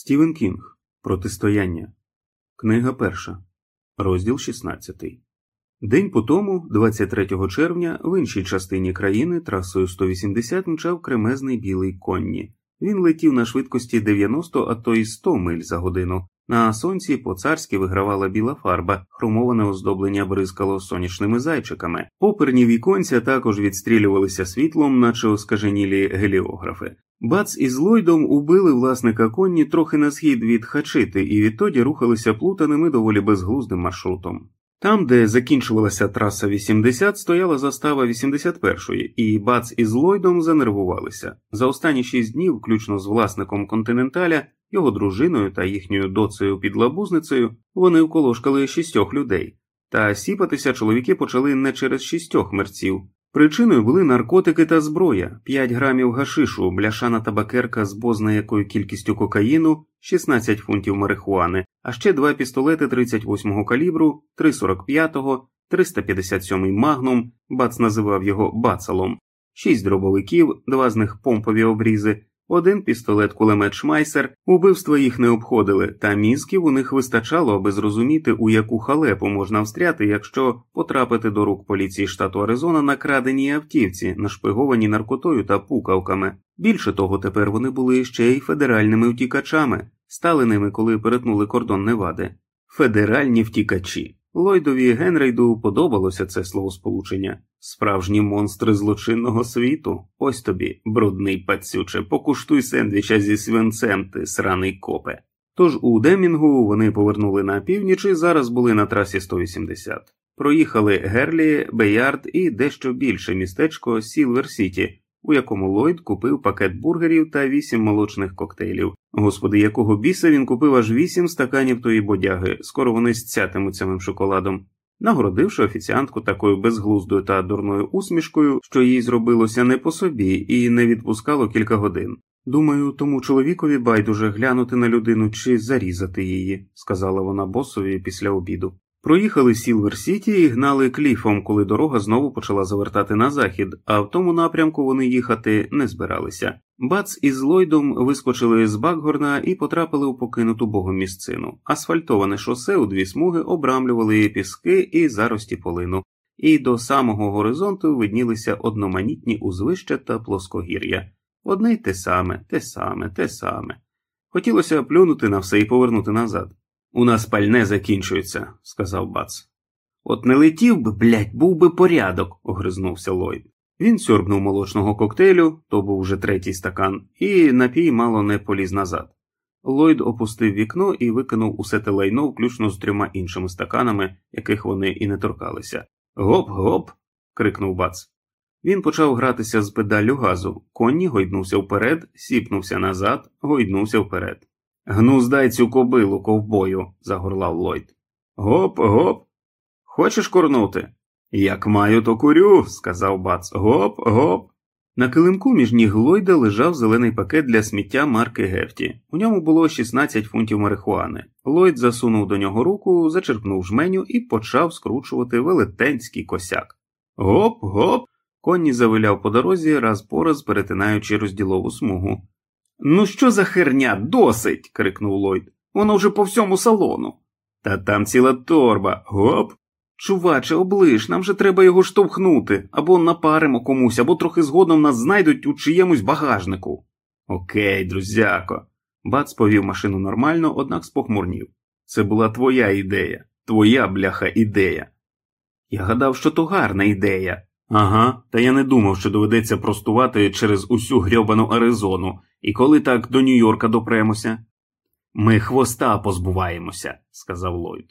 Стівен Кінг Протистояння. Книга перша. Розділ 16. День по тому, 23 червня, в іншій частині країни трасою 180 мчав кремезний білий конні. Він летів на швидкості 90, а то й 100 миль за годину. На сонці по царськи вигравала біла фарба, хромоване оздоблення бризкало сонячними зайчиками. Поперні віконця також відстрілювалися світлом, наче оскаженілі геліографи. Бац із Ллойдом убили власника конні трохи на схід від Хачити і відтоді рухалися плутаними доволі безглуздим маршрутом. Там, де закінчувалася траса 80, стояла застава 81-ї, і Бац із Ллойдом занервувалися. За останні шість днів, включно з власником континенталя, його дружиною та їхньою доцею підлабузницею, вони вколошкали шістьох людей, та сіпатися чоловіки почали не через шістьох мерців, Причиною були наркотики та зброя, 5 грамів гашишу, бляшана табакерка з бозна якою кількістю кокаїну, 16 фунтів марихуани, а ще два пістолети 38-го калібру, 345-го, 357-й магнум, бац називав його бацалом, 6 дробовиків, два з них помпові обрізи, один пістолет кулемет Шмайсер, убивства їх не обходили, та мізків у них вистачало, аби зрозуміти, у яку халепу можна встряти, якщо потрапити до рук поліції штату Аризона на краденій автівці, нашпиговані наркотою та пукавками. Більше того, тепер вони були ще й федеральними втікачами, стали ними, коли перетнули кордон Невади. Федеральні втікачі. Ллойдові Генрейду подобалося це словосполучення справжні монстри злочинного світу. Ось тобі, брудний пацюче, покуштуй сендвіча зі свинцем, ти сраний копе. Тож у Демінгу вони повернули на північ і зараз були на трасі 180. Проїхали Герлі, Беярд і дещо більше містечко Сілвер Сіті, у якому Ллойд купив пакет бургерів та вісім молочних коктейлів. Господи, якого біса він купив аж вісім стаканів тої бодяги, скоро вони сцятимуть самим шоколадом. Нагородивши офіціантку такою безглуздою та дурною усмішкою, що їй зробилося не по собі і не відпускало кілька годин. Думаю, тому чоловікові байдуже глянути на людину чи зарізати її, сказала вона босові після обіду. Проїхали Сілвер Сіті і гнали Кліфом, коли дорога знову почала завертати на захід, а в тому напрямку вони їхати не збиралися. Бац із Ллойдом вискочили з Бакгорна і потрапили у покинуту богом місцину. Асфальтоване шосе у дві смуги обрамлювали піски і зарості полину, і до самого горизонту виднілися одноманітні узвища та плоскогір'я. Одне й те саме, те саме, те саме. Хотілося плюнути на все і повернути назад. У нас пальне закінчується, сказав Бац. От не летів би, блядь, був би порядок, огризнувся Ллойд. Він сьорбнув молочного коктейлю, то був вже третій стакан, і напій мало не поліз назад. Ллойд опустив вікно і викинув усе те лайно, включно з трьома іншими стаканами, яких вони і не торкалися. Гоп, гоп. крикнув Бац. Він почав гратися з педаллю газу, конні гойднувся вперед, сіпнувся назад, гойднувся вперед. Гнуздай цю кобилу, ковбою, загорлав Ллойд. Гоп, гоп. Хочеш курнути? Як маю, то курю, сказав Бац. Гоп, гоп. На килимку між ніг Ллойда лежав зелений пакет для сміття марки Гефті. У ньому було 16 фунтів марихуани. Ллойд засунув до нього руку, зачерпнув жменю і почав скручувати велетенський косяк. Гоп, гоп. Конні завиляв по дорозі, раз по раз перетинаючи розділову смугу. Ну, що за херня? Досить. крикнув Ллойд. Воно вже по всьому салону. Та там ціла торба. Гоп. Чуваче, облиш, нам же треба його штовхнути, або напаримо комусь, або трохи згодом нас знайдуть у чиємусь багажнику. Окей, друзяко. Бац повів машину нормально, однак спохмурнів. Це була твоя ідея, твоя бляха ідея. Я гадав, що то гарна ідея. Ага, та я не думав, що доведеться простувати через усю грьобану Аризону, і коли так до Нью-Йорка допремося. Ми хвоста позбуваємося, сказав Ллойд.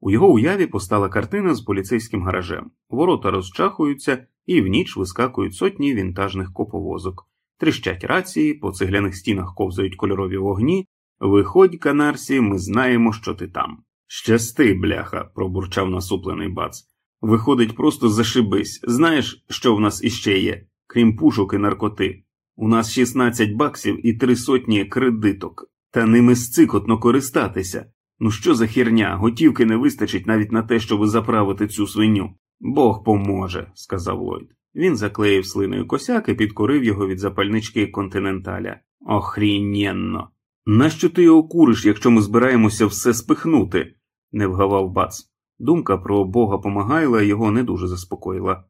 У його уяві постала картина з поліцейським гаражем. Ворота розчахуються і в ніч вискакують сотні вінтажних коповозок, тріщать рації, по цегляних стінах ковзають кольорові вогні. Виходь, канарсі, ми знаємо, що ти там. Щасти, бляха, пробурчав насуплений бац. Виходить, просто зашибись. Знаєш, що в нас іще є, крім пушок і наркоти. У нас 16 баксів і три сотні кредиток, та ними сцикотно користатися. Ну що за херня, готівки не вистачить навіть на те, щоб заправити цю свиню. Бог поможе, сказав Ллойд. Він заклеїв слиною косяк і підкорив його від запальнички континенталя. Охрінєнно. Нащо ти його куриш, якщо ми збираємося все спихнути? не вгавав бац. Думка про бога Помагайла його не дуже заспокоїла.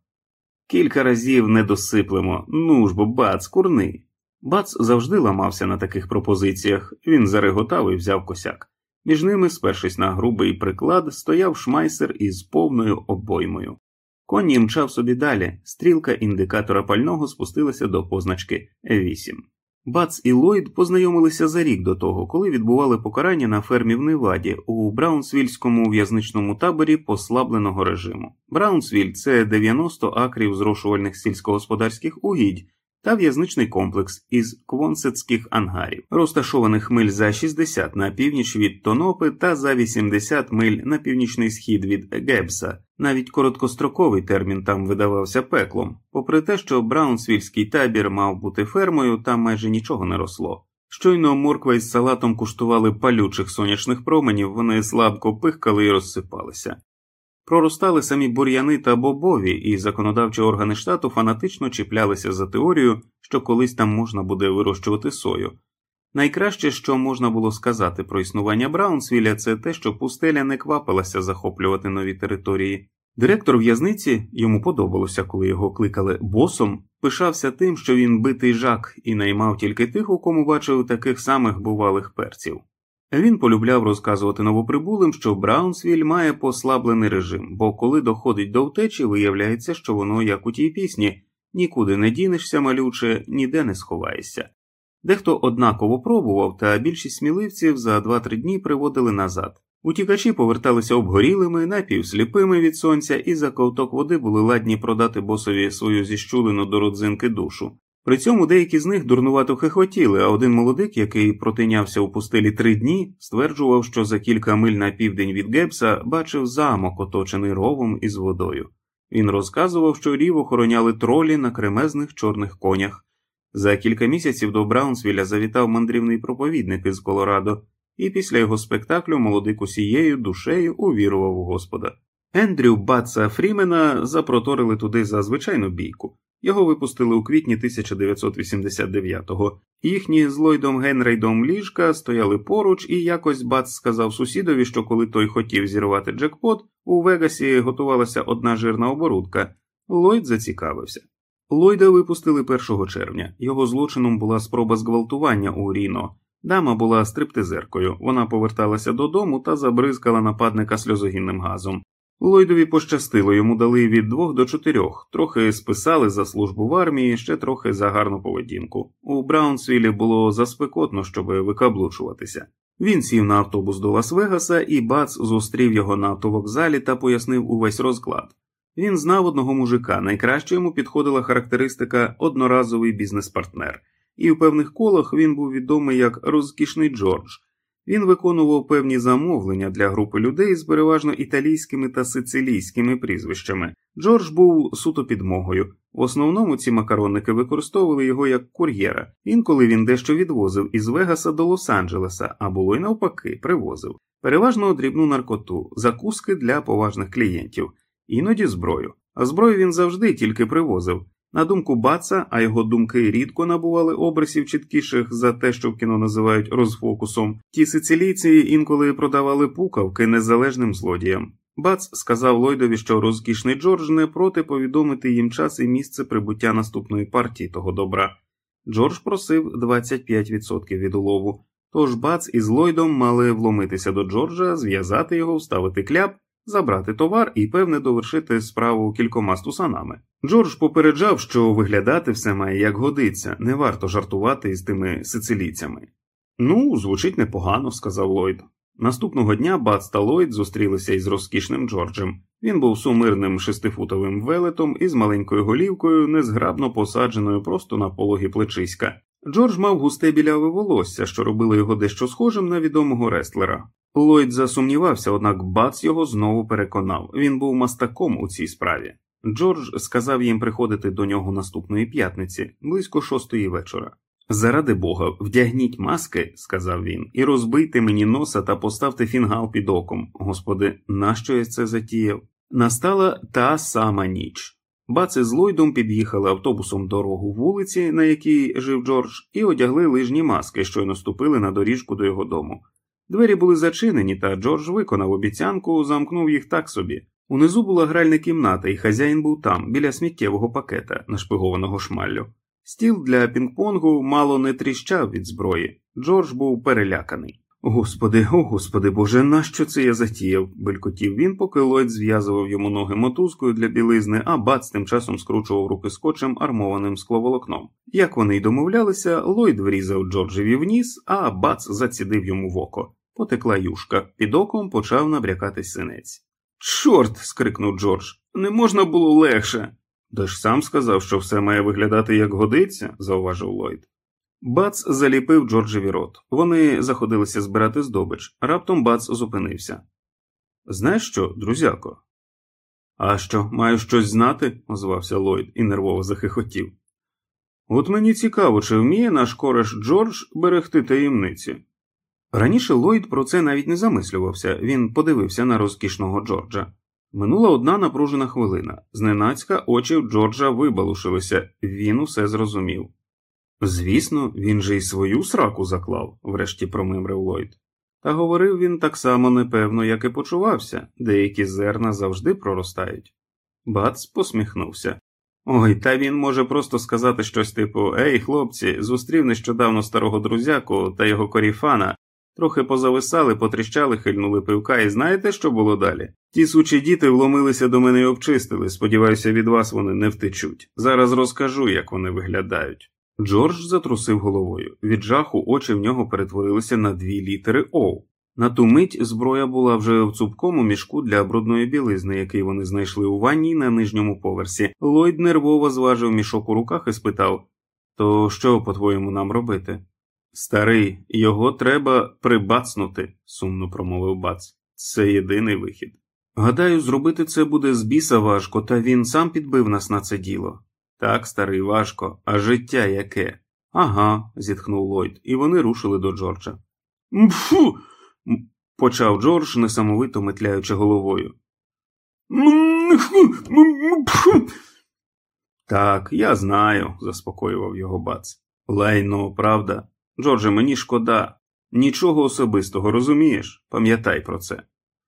Кілька разів не досиплемо, ну ж бо бац, курни. Бац завжди ламався на таких пропозиціях, він зареготав і взяв косяк. Між ними, спершись на грубий приклад, стояв шмайсер із повною обоймою. Конні мчав собі далі, стрілка індикатора пального спустилася до позначки 8. Бац і Ллойд познайомилися за рік до того, коли відбували покарання на фермі в Неваді у Браунсвільському в'язничному таборі послабленого режиму. Браунсвіль це 90 акрів зрошувальних сільськогосподарських угідь, та в'язничний комплекс із квонсетських ангарів, розташованих миль за 60 на північ від Тонопи та за 80 миль на північний схід від Гебса. Навіть короткостроковий термін там видавався пеклом, попри те, що Браунсвільський табір мав бути фермою, там майже нічого не росло. Щойно морква із салатом куштували палючих сонячних променів, вони слабко пихкали і розсипалися. Проростали самі бур'яни та бобові, і законодавчі органи штату фанатично чіплялися за теорію, що колись там можна буде вирощувати сою. Найкраще, що можна було сказати про існування Браунсвіля, це те, що пустеля не квапилася захоплювати нові території. Директор в'язниці йому подобалося, коли його кликали босом, пишався тим, що він битий жак і наймав тільки тих, у кому бачив таких самих бувалих перців. Він полюбляв розказувати новоприбулим, що Браунсвіль має послаблений режим, бо коли доходить до втечі, виявляється, що воно як у тій пісні нікуди не дінешся, малюче, ніде не сховаєшся. Дехто однаково пробував, та більшість сміливців за 2-3 дні приводили назад. Утікачі поверталися обгорілими, напівсліпими від сонця, і за ковток води були ладні продати босові свою зіщулену до родзинки душу. При цьому деякі з них дурнувато хихотіли, а один молодик, який протинявся у пустелі три дні, стверджував, що за кілька миль на південь від Гепса бачив замок, оточений ровом із водою. Він розказував, що рів охороняли тролі на кремезних чорних конях. За кілька місяців до Браунсвіля завітав мандрівний проповідник із Колорадо, і після його спектаклю молодик усією душею увірував у Господа. Ендрю Батса Фрімена запроторили туди за звичайну бійку. Його випустили у квітні 1989-го. Їхні з Ллойдом Генрейдом ліжка стояли поруч, і якось Бац сказав сусідові, що коли той хотів зірвати джекпот, у Вегасі готувалася одна жирна оборудка. Ллойд зацікавився. Ллойда випустили 1 червня. Його злочином була спроба зґвалтування у Ріно. Дама була стриптизеркою. Вона поверталася додому та забризкала нападника сльозогінним газом. Ллойдові пощастило, йому дали від двох до чотирьох, трохи списали за службу в армії, ще трохи за гарну поведінку. У Браунсвілі було заспекотно, щоб викаблучуватися. Він сів на автобус до Лас-Вегаса, і Бац зустрів його на автовокзалі та пояснив увесь розклад. Він знав одного мужика, найкраще йому підходила характеристика одноразовий бізнес-партнер, і в певних колах він був відомий як розкішний Джордж. Він виконував певні замовлення для групи людей з переважно італійськими та сицилійськими прізвищами. Джордж був суто підмогою. В основному ці макаронники використовували його як кур'єра. Інколи він дещо відвозив із Вегаса до Лос-Анджелеса, а було й навпаки, привозив. Переважно дрібну наркоту, закуски для поважних клієнтів, іноді зброю. А зброю він завжди тільки привозив. На думку Баца, а його думки рідко набували образів чіткіших за те, що в кіно називають розфокусом, ті сицилійці інколи продавали пукавки незалежним злодіям. Бац сказав Ллойдові, що розкішний Джордж не проти повідомити їм час і місце прибуття наступної партії того добра. Джордж просив 25% від улову, тож Бац із Ллойдом мали вломитися до Джорджа, зв'язати його, вставити кляп забрати товар і, певне, довершити справу кількома стусанами. Джордж попереджав, що виглядати все має як годиться, не варто жартувати із тими сицилійцями. Ну, звучить непогано, сказав Ллойд. Наступного дня Бац та Ллойд зустрілися із розкішним Джорджем. Він був сумирним шестифутовим велетом із маленькою голівкою, незграбно посадженою просто на пологі плечиська. Джордж мав густе біляве волосся, що робило його дещо схожим на відомого рестлера. Ллойд засумнівався, однак Бац його знову переконав він був мастаком у цій справі. Джордж сказав їм приходити до нього наступної п'ятниці, близько шостої вечора. Заради бога, вдягніть маски, сказав він, і розбийте мені носа та поставте фінгал під оком. Господи, нащо я це затіяв? Настала та сама ніч. Баци з Ллойдом під'їхали автобусом дорогу вулиці, на якій жив Джордж, і одягли лижні маски, що й наступили на доріжку до його дому. Двері були зачинені, та Джордж виконав обіцянку, замкнув їх так собі. Унизу була гральна кімната, і хазяїн був там, біля сміттєвого пакета, нашпигованого шмаллю. Стіл для пінг-понгу мало не тріщав від зброї. Джордж був переляканий. Господи, о господи боже, нащо це я затіяв? белькотів він, поки Ллойд зв'язував йому ноги мотузкою для білизни, а бац тим часом скручував руки скотчем, армованим скловолокном. Як вони й домовлялися, Ллойд врізав Джорджеві в ніс, а бац зацідив йому в око. Потекла юшка, під оком почав набрякатись синець. Чорт. скрикнув Джордж, не можна було легше. Де ж сам сказав, що все має виглядати як годиться, зауважив Ллойд. Бац заліпив Джорджеві рот. Вони заходилися збирати здобич. Раптом Бац зупинився. Знаєш що, друзяко? А що, маю щось знати? озвався Ллойд і нервово захихотів. От мені цікаво, чи вміє наш кореш Джордж берегти таємниці. Раніше Ллойд про це навіть не замислювався, він подивився на розкішного Джорджа. Минула одна напружена хвилина. Зненацька очі Джорджа вибалушилися, він усе зрозумів. Звісно, він же й свою сраку заклав, врешті промимрив Ллойд. Та говорив він так само непевно, як і почувався, деякі зерна завжди проростають. Бац посміхнувся. Ой, та він може просто сказати щось типу Ей, хлопці, зустрів нещодавно старого друзяку та його коріфана, трохи позависали, потріщали, хильнули пивка, і знаєте, що було далі? Ті сучі діти вломилися до мене і обчистили. Сподіваюся, від вас вони не втечуть. Зараз розкажу, як вони виглядають. Джордж затрусив головою. Від жаху очі в нього перетворилися на дві літери О. На ту мить зброя була вже в цупкому мішку для брудної білизни, який вони знайшли у ванні на нижньому поверсі. Ллойд нервово зважив мішок у руках і спитав То що, по-твоєму, нам робити? Старий, його треба прибацнути, сумно промовив бац. Це єдиний вихід. Гадаю, зробити це буде з біса важко, та він сам підбив нас на це діло. Так, старий, важко, а життя яке? Ага, зітхнув Ллойд, і вони рушили до Джорджа. Мфу. почав Джордж, несамовито метляючи головою. Так, я знаю, заспокоював його бац. Лайно, правда. Джордже, мені шкода. Нічого особистого, розумієш? Пам'ятай про це.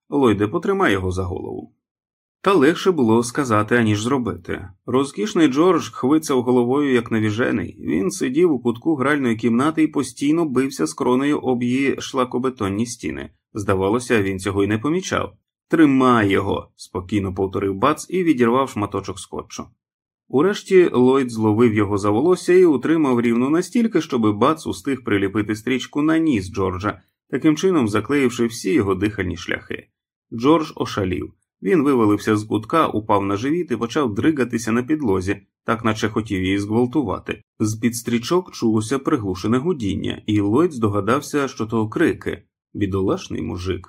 Лойде, потримай його за голову. Та легше було сказати, аніж зробити. Розкішний Джордж хвицав головою, як навіжений. Він сидів у кутку гральної кімнати і постійно бився з кроною об її шлакобетонні стіни. Здавалося, він цього й не помічав. Тримай його, спокійно повторив бац і відірвав шматочок скотчу. Урешті Ллойд зловив його за волосся і утримав рівно настільки, щоб бац устиг приліпити стрічку на ніс Джорджа, таким чином заклеївши всі його дихальні шляхи. Джордж ошалів. Він вивалився з кутка, упав на живіт і почав дригатися на підлозі, так наче хотів її зґвалтувати. З під стрічок чулося приглушене гудіння, і Ллойд здогадався, що то крики бідолашний мужик.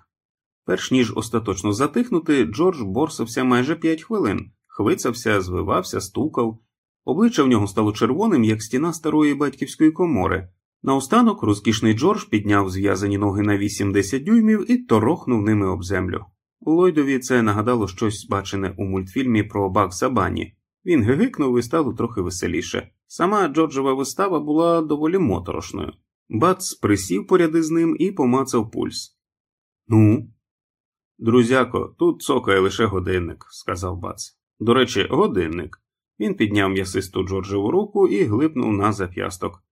Перш ніж остаточно затихнути, Джордж борсався майже п'ять хвилин, хвицався, звивався, стукав. Обличчя в нього стало червоним, як стіна старої батьківської комори. Наостанок розкішний Джордж підняв зв'язані ноги на 8-10 дюймів і торохнув ними об землю. Ллойдові це нагадало щось бачене у мультфільмі про Бакса Бані. Він гигикнув і стало трохи веселіше. Сама Джорджева вистава була доволі моторошною. Бац присів поряд із ним і помацав пульс. Ну, друзяко, тут цокає лише годинник, сказав Бац. До речі, годинник. Він підняв м'ясисту Джорджеву руку і глипнув на зап'ясток.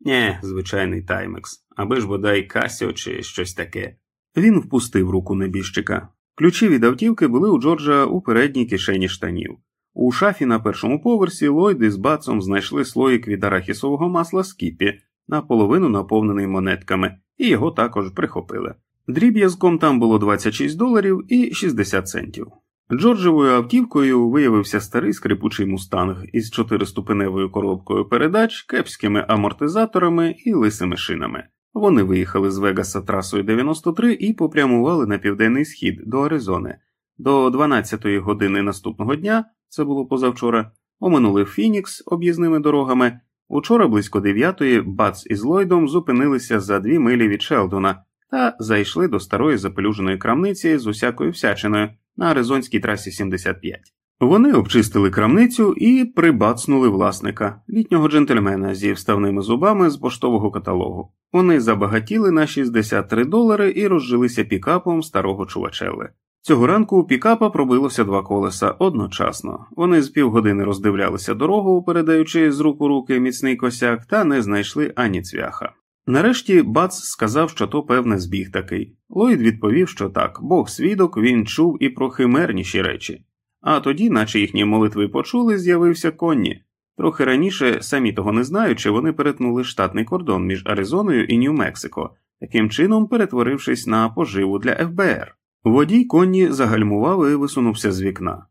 Нє, звичайний таймекс, аби ж бодай Касіо чи щось таке. Він впустив руку небіжчика. Ключі від автівки були у Джорджа у передній кишені штанів. У шафі на першому поверсі Ллойди з бацом знайшли слоїк від арахісового масла скіпі, наполовину наповнений монетками, і його також прихопили. Дріб'язком там було 26 доларів і 60 центів. Джорджевою автівкою виявився старий скрипучий мустанг із чотириступеневою коробкою передач, кепськими амортизаторами і лисими шинами. Вони виїхали з Вегаса трасою 93 і попрямували на південний схід до Аризони. До 12-ї години наступного дня, це було позавчора, оминули Фінікс об'їзними дорогами. Учора близько 9-ї Бац із Ллойдом зупинилися за дві милі від Шелдона та зайшли до старої запелюженої крамниці з усякою всячиною на Аризонській трасі 75. Вони обчистили крамницю і прибацнули власника, літнього джентльмена зі вставними зубами з поштового каталогу. Вони забагатіли на 63 долари і розжилися пікапом старого чувачели. Цього ранку у пікапа пробилося два колеса одночасно. Вони з півгодини роздивлялися дорогу, передаючи з рук у руки міцний косяк, та не знайшли ані цвяха. Нарешті Бац сказав, що то певне збіг такий. Ллойд відповів, що так, Бог свідок він чув і про химерніші речі. А тоді, наче їхні молитви почули, з'явився Конні. Трохи раніше, самі того не знаючи, вони перетнули штатний кордон між Аризоною і Нью-Мексико, таким чином перетворившись на поживу для ФБР. Водій Конні загальмував і висунувся з вікна.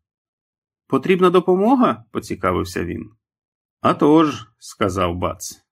Потрібна допомога? поцікавився він. «А тож», – сказав Бац,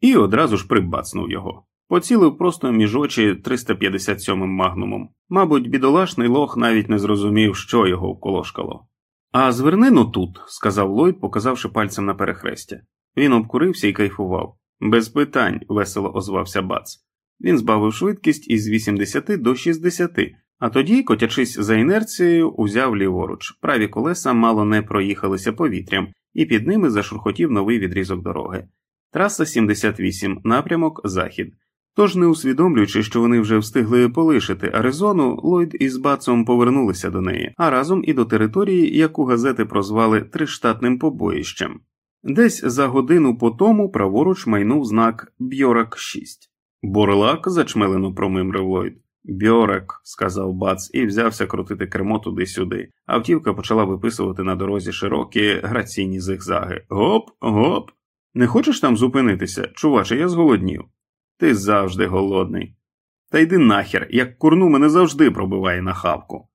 і одразу ж прибацнув його. Поцілив просто між очі 357-м магнумом. Мабуть, бідолашний лох навіть не зрозумів, що його вколошкало. А зверни ну тут, сказав Ллойд, показавши пальцем на перехрестя. Він обкурився і кайфував. Без питань, весело озвався Бац. Він збавив швидкість із 80 до 60, а тоді, котячись за інерцією, узяв ліворуч. Праві колеса мало не проїхалися повітрям, і під ними зашурхотів новий відрізок дороги. Траса 78, напрямок захід. Тож, не усвідомлюючи, що вони вже встигли полишити Аризону, Ллойд із Бацом повернулися до неї, а разом і до території, яку газети прозвали триштатним побоїщем. Десь за годину по тому праворуч майнув знак Бьорак 6. Борлак зачмелено промимрив Ллойд. Бьорак, сказав Бац і взявся крутити кермо туди-сюди. Автівка почала виписувати на дорозі широкі граційні зигзаги. Гоп, гоп. Не хочеш там зупинитися? Чуваче, я зголоднів. Ти завжди голодний. Та йди нахер, як курну мене завжди пробиває на хавку.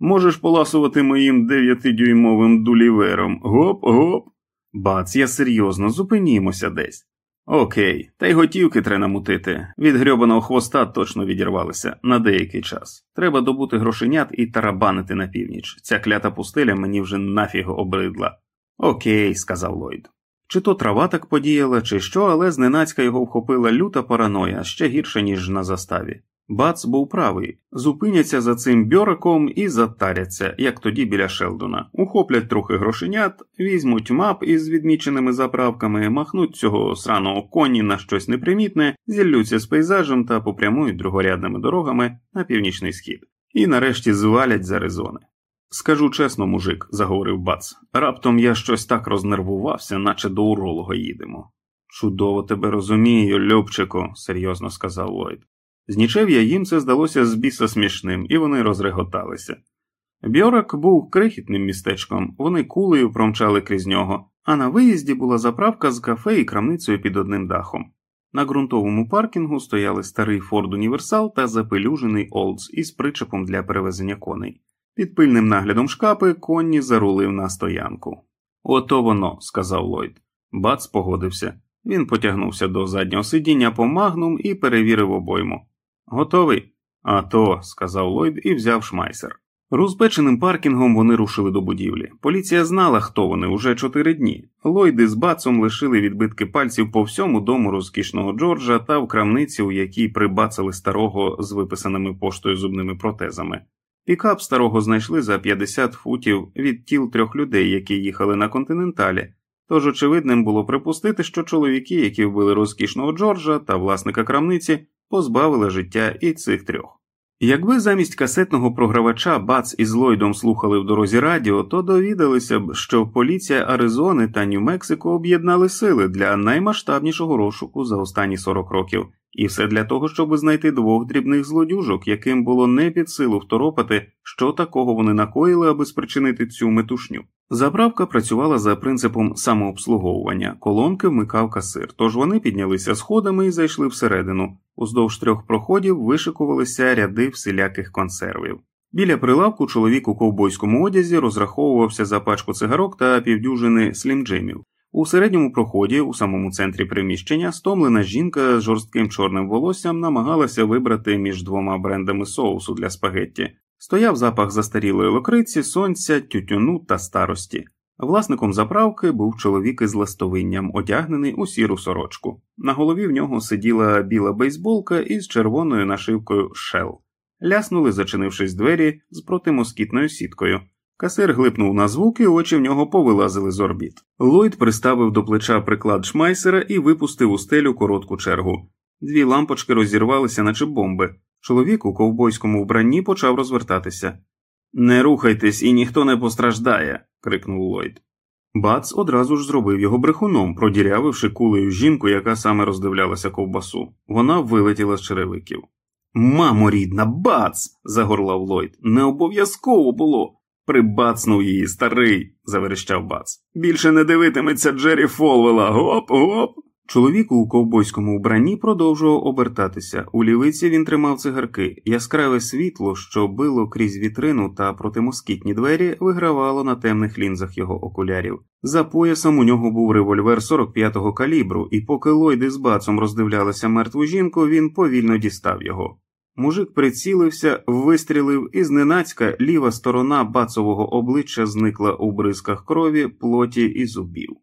Можеш поласувати моїм дев'ятидюймовим дулівером. Гоп, гоп. Бац, я серйозно, зупинімося десь. Окей, та й готівки треба намутити. Від грьобаного хвоста точно відірвалися на деякий час. Треба добути грошенят і тарабанити на північ. Ця клята пустеля мені вже нафіг обридла. Окей, сказав Ллойд. Чи то трава так подіяла, чи що, але зненацька його вхопила люта параноя ще гірше, ніж на заставі. Бац був правий, зупиняться за цим бьораком і затаряться, як тоді біля Шелдона, ухоплять трохи грошенят, візьмуть мап із відміченими заправками, махнуть цього сраного коні на щось непримітне, зіллються з пейзажем та попрямують другорядними дорогами на північний схід, і нарешті звалять за резони. Скажу чесно, мужик, заговорив бац, раптом я щось так рознервувався, наче до уролога їдемо. Чудово тебе розумію, Любчику, серйозно сказав Ллойд. З нічев'я їм це здалося з біса смішним, і вони розреготалися. Бьорак був крихітним містечком, вони кулею промчали крізь нього, а на виїзді була заправка з кафе і крамницею під одним дахом. На ґрунтовому паркінгу стояли старий Форд Універсал та запелюжений Олдс із причепом для перевезення коней. Під пильним наглядом шкапи Конні зарулив на стоянку. Ото воно, сказав Ллойд. Бац погодився. Він потягнувся до заднього сидіння по магнум і перевірив обойму. Готовий? «А то», – сказав Ллойд і взяв шмайсер. Розпеченим паркінгом вони рушили до будівлі. Поліція знала, хто вони уже чотири дні. Ллойди з бацом лишили відбитки пальців по всьому дому розкішного Джорджа та в крамниці, у якій прибацали старого з виписаними поштою зубними протезами. Пікап старого знайшли за 50 футів від тіл трьох людей, які їхали на континенталі, тож очевидним було припустити, що чоловіки, які вбили розкішного Джорджа та власника крамниці, позбавили життя і цих трьох. Якби замість касетного програвача Бац із Ллойдом слухали в дорозі радіо, то довідалися б, що поліція Аризони та Нью-Мексико об'єднали сили для наймасштабнішого розшуку за останні 40 років. І все для того, щоб знайти двох дрібних злодюжок, яким було не під силу второпати, що такого вони накоїли, аби спричинити цю метушню. Заправка працювала за принципом самообслуговування, колонки вмикав касир, тож вони піднялися сходами і зайшли всередину. Уздовж трьох проходів вишикувалися ряди всіляких консервів. Біля прилавку чоловік у ковбойському одязі розраховувався за пачку цигарок та півдюжини слімджимів. У середньому проході, у самому центрі приміщення, стомлена жінка з жорстким чорним волоссям намагалася вибрати між двома брендами соусу для спагетті. Стояв запах застарілої локриці, сонця, тютюну та старості. Власником заправки був чоловік із ластовинням, одягнений у сіру сорочку. На голові в нього сиділа біла бейсболка із червоною нашивкою Shell. Ляснули, зачинившись двері з протимоскітною сіткою. Касир глипнув на звук, і очі в нього повилазили з орбіт. Ллойд приставив до плеча приклад шмайсера і випустив у стелю коротку чергу. Дві лампочки розірвалися, наче бомби. Чоловік у ковбойському вбранні почав розвертатися. Не рухайтесь і ніхто не постраждає. крикнув Ллойд. Бац одразу ж зробив його брехуном, продірявивши кулею жінку, яка саме роздивлялася ковбасу. Вона вилетіла з черевиків. Мамо рідна, бац. загорлав Ллойд. Не обов'язково було. Прибацнув її, старий, заверещав бац. Більше не дивитиметься Джері Фолвела. Гоп, гоп. Чоловік у ковбойському вбранні продовжував обертатися. У лівиці він тримав цигарки. Яскраве світло, що било крізь вітрину та протимоскітні двері, вигравало на темних лінзах його окулярів. За поясом у нього був револьвер 45-го калібру, і поки Ллойд із Бацом роздивлялися мертву жінку, він повільно дістав його. Мужик прицілився, вистрілив, і зненацька ліва сторона бацового обличчя зникла у бризках крові, плоті і зубів.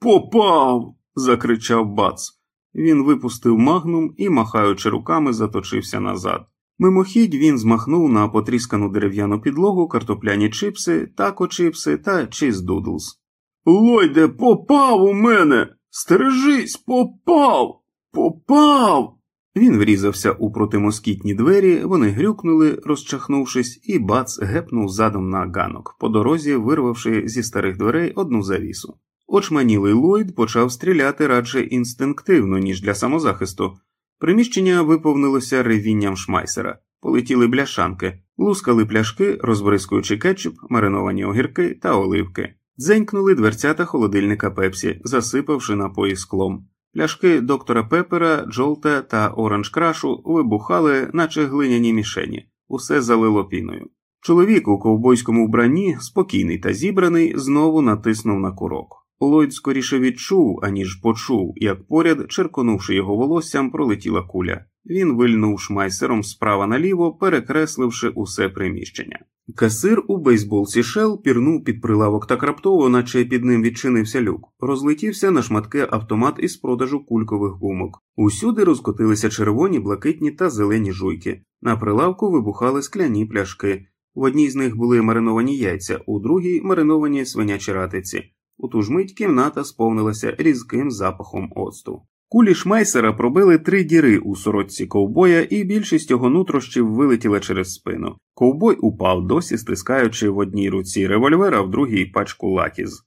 Попав! закричав бац. Він випустив магнум і, махаючи руками, заточився назад. Мимохідь він змахнув на потріскану дерев'яну підлогу картопляні чипси, тако чипси та чиз дудлс. Лойде, попав у мене! Стережись, попав! Попав! Він врізався у протимоскітні двері, вони грюкнули, розчахнувшись, і бац гепнув задом на ганок, по дорозі вирвавши зі старих дверей одну завісу. Очманілий Ллойд почав стріляти радше інстинктивно, ніж для самозахисту. Приміщення виповнилося ревінням шмайсера, полетіли бляшанки, лускали пляшки, розбризкуючи кетчуп, мариновані огірки та оливки, дзенькнули дверцята холодильника пепсі, засипавши напої склом. Пляшки доктора Пепера, Джолта та Оранж Крашу вибухали, наче глиняні мішені, усе залило піною. Чоловік у ковбойському вбранні, спокійний та зібраний, знову натиснув на курок. Ллойд скоріше відчув, аніж почув, як поряд, черконувши його волоссям, пролетіла куля. Він вильнув шмайсером справа наліво, перекресливши усе приміщення. Касир у бейсболці Шел пірнув під прилавок так раптово, наче під ним відчинився люк, розлетівся на шматки автомат із продажу кулькових гумок. Усюди розкотилися червоні, блакитні та зелені жуйки. На прилавку вибухали скляні пляшки. В одній з них були мариновані яйця, у другій мариновані свинячі ратиці. У ту ж мить кімната сповнилася різким запахом оцту. Кулі шмайсера пробили три діри у сорочці ковбоя, і більшість його нутрощів вилетіла через спину. Ковбой упав, досі стискаючи в одній руці револьвера, в другій пачку латіз.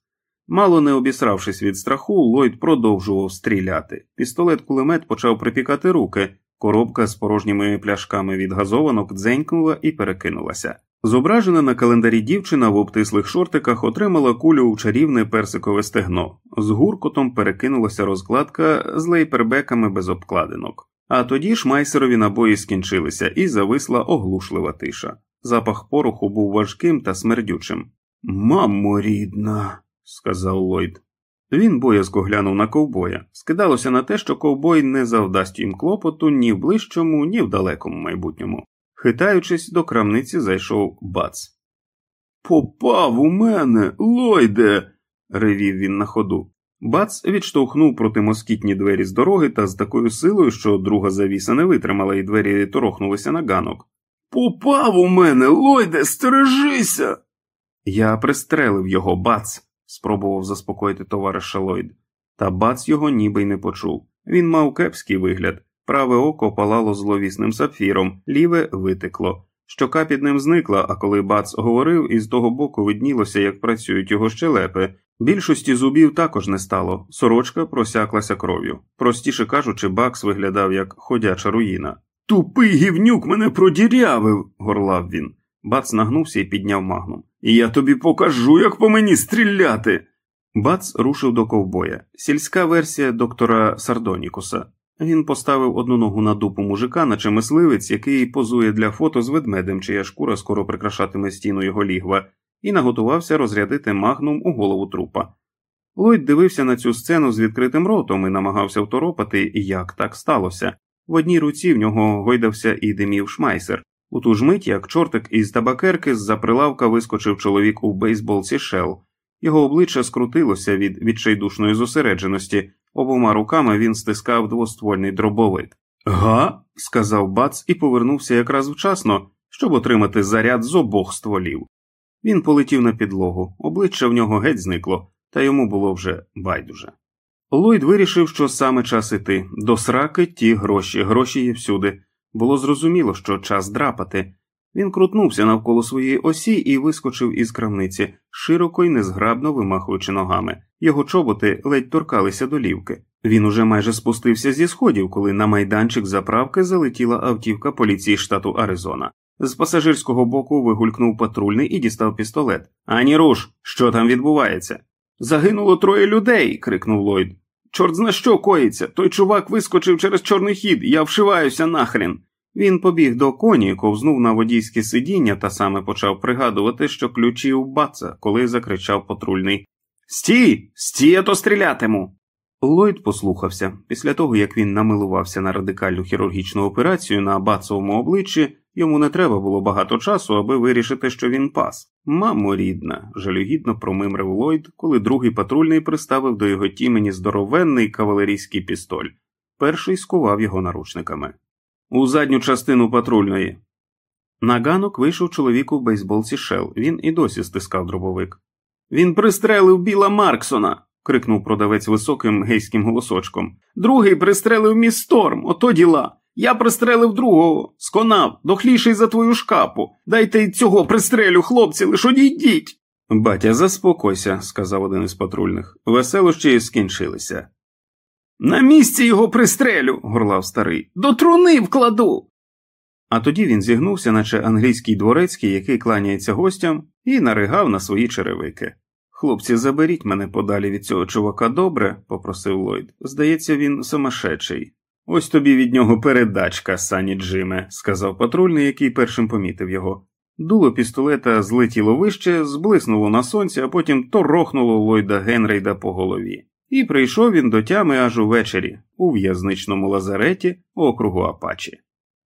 Мало не обісравшись від страху, Ллойд продовжував стріляти. Пістолет кулемет почав припікати руки, коробка з порожніми пляшками від газованок дзенькнула і перекинулася. Зображена на календарі дівчина в обтислих шортиках отримала кулю у чарівне персикове стегно, з гуркотом перекинулася розкладка з лейпербеками без обкладинок. А тоді шмайсерові набої скінчилися і зависла оглушлива тиша. Запах пороху був важким та смердючим. Мамо рідна, сказав Ллойд. Він боязко глянув на ковбоя. Скидалося на те, що ковбой не завдасть їм клопоту ні в ближчому, ні в далекому майбутньому. Хитаючись, до крамниці зайшов бац. Попав у мене, Лойде. ревів він на ходу. Бац відштовхнув проти москітні двері з дороги та з такою силою, що друга завіса не витримала, і двері торохнулися на ганок. Попав у мене, Лойде, стережися. Я пристрелив його, бац, спробував заспокоїти товариша Лойд. Та бац його ніби й не почув. Він мав кепський вигляд, Праве око палало зловісним сапфіром, ліве витекло. Щока під ним зникла, а коли бац говорив, із того боку виднілося, як працюють його щелепи. Більшості зубів також не стало, сорочка просяклася кров'ю. Простіше кажучи, бакс виглядав як ходяча руїна. Тупий гівнюк мене продірявив, горлав він. Бац нагнувся і підняв магнум. Я тобі покажу, як по мені стріляти. Бац рушив до ковбоя. Сільська версія доктора Сардонікуса. Він поставив одну ногу на дупу мужика, наче мисливець, який позує для фото з ведмедем, чия шкура скоро прикрашатиме стіну його лігва, і наготувався розрядити магнум у голову трупа. Лойд дивився на цю сцену з відкритим ротом і намагався второпати, як так сталося. В одній руці в нього гойдався і димів шмайсер. У ту ж мить, як чортик із табакерки з за прилавка вискочив чоловік у бейсболці Шел. Його обличчя скрутилося від відчайдушної зосередженості, Обома руками він стискав двоствольний дробовик. Га? сказав бац і повернувся якраз вчасно, щоб отримати заряд з обох стволів. Він полетів на підлогу, обличчя в нього геть зникло, та йому було вже байдуже. Ллойд вирішив, що саме час іти до сраки ті гроші, гроші є всюди. Було зрозуміло, що час драпати. Він крутнувся навколо своєї осі і вискочив із крамниці, широко й незграбно вимахуючи ногами. Його чоботи ледь торкалися до лівки. Він уже майже спустився зі сходів, коли на майданчик заправки залетіла автівка поліції штату Аризона. З пасажирського боку вигулькнув патрульний і дістав пістолет. Ані руш, що там відбувається? Загинуло троє людей. крикнув Ллойд. Чорт зна що коїться. Той чувак вискочив через чорний хід, я вшиваюся нахрін. Він побіг до коні, ковзнув на водійське сидіння та саме почав пригадувати, що ключі у баца, коли закричав патрульний Стій, стій, а то стрілятиму. Ллойд послухався. Після того, як він намилувався на радикальну хірургічну операцію на бацовому обличчі, йому не треба було багато часу, аби вирішити, що він пас. Мамо рідна, жалюгідно промимрив Ллойд, коли другий патрульний приставив до його тімені здоровенний кавалерійський пістоль. Перший скував його наручниками. У задню частину патрульної. На ганок вийшов чоловік у бейсболці Шел, він і досі стискав дробовик. Він пристрелив біла Марксона. крикнув продавець високим гейським голосочком. Другий пристрелив міс Сторм, ото діла. Я пристрелив другого, сконав, дохліший за твою шкапу. Дайте цього пристрелю, хлопці, лиш одійдіть. Батя, заспокойся, сказав один із патрульних. Веселощі скінчилися. На місці його пристрелю, горлав старий. До труни вкладу. А тоді він зігнувся, наче англійський дворецький, який кланяється гостям, і наригав на свої черевики. Хлопці, заберіть мене подалі від цього чувака добре, попросив Ллойд. Здається, він сумасшедший. Ось тобі від нього передачка, сані Джиме, сказав патрульний, який першим помітив його. Дуло пістолета злетіло вище, зблиснуло на сонці, а потім торохнуло Ллойда Генрейда по голові. І прийшов він до тями аж увечері у в'язничному лазареті округу Апачі.